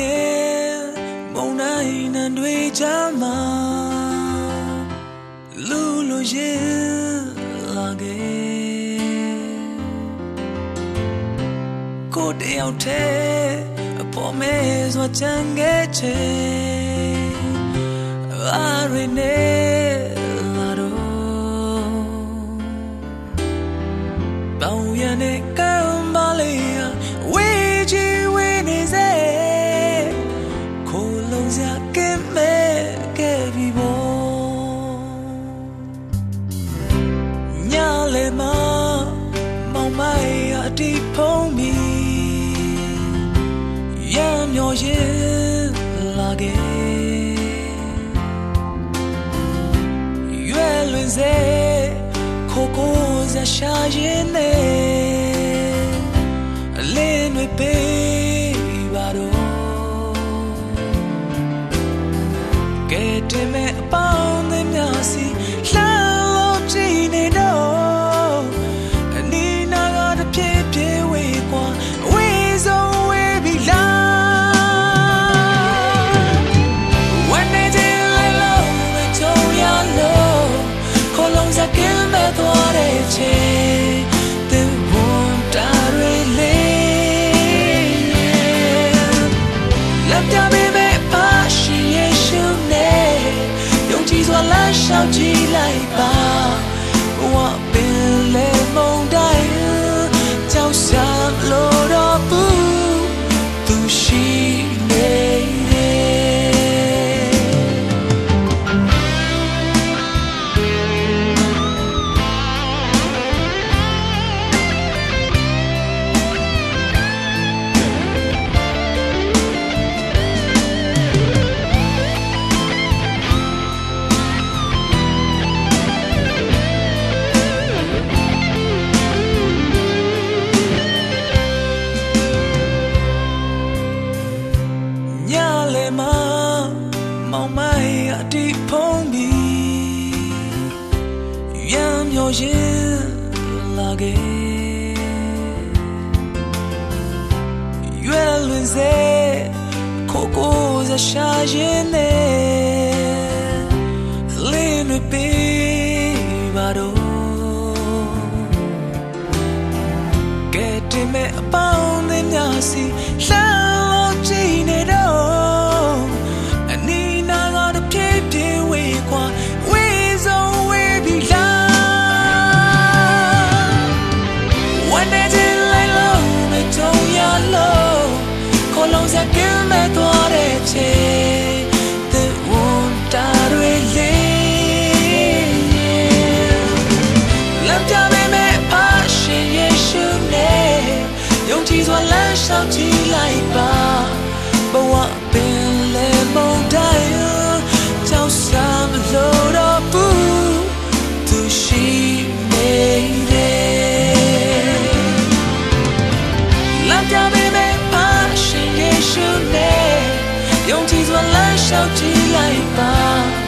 လေငယ်မုန်တိုင်းနှံတွေချမ်းမှာလူလူရဲ့လာခဲ့ကိုတယောက်တည်းအပေါ်မဲစွာချမ်းခဲ့ချေအား ရင်လာခဲ့ရွယ်လွင်စေခိုကိုစရှာရင်နေအလင်းတွေပေး ည်စွာလမ်း မ်းမျောရင်လာခဲ့ရွယ်လွင်စေကိုကိုစရှာရင်နေလင်းတွေပေး စွာလမ်းလျှောက်ကြည့်လိုက်ပါဘဝပင်လေမုန်တိုင်းကြောက်စရာမလိုတော့ဘူးသူရှိနေတယ်လမ်းပြပေးမဲ့ပါရှင်ယေရှုနဲ့ယုံကြည်စွာလမ်းလျှောက်ကြည့်လိုက်ပါဘဝ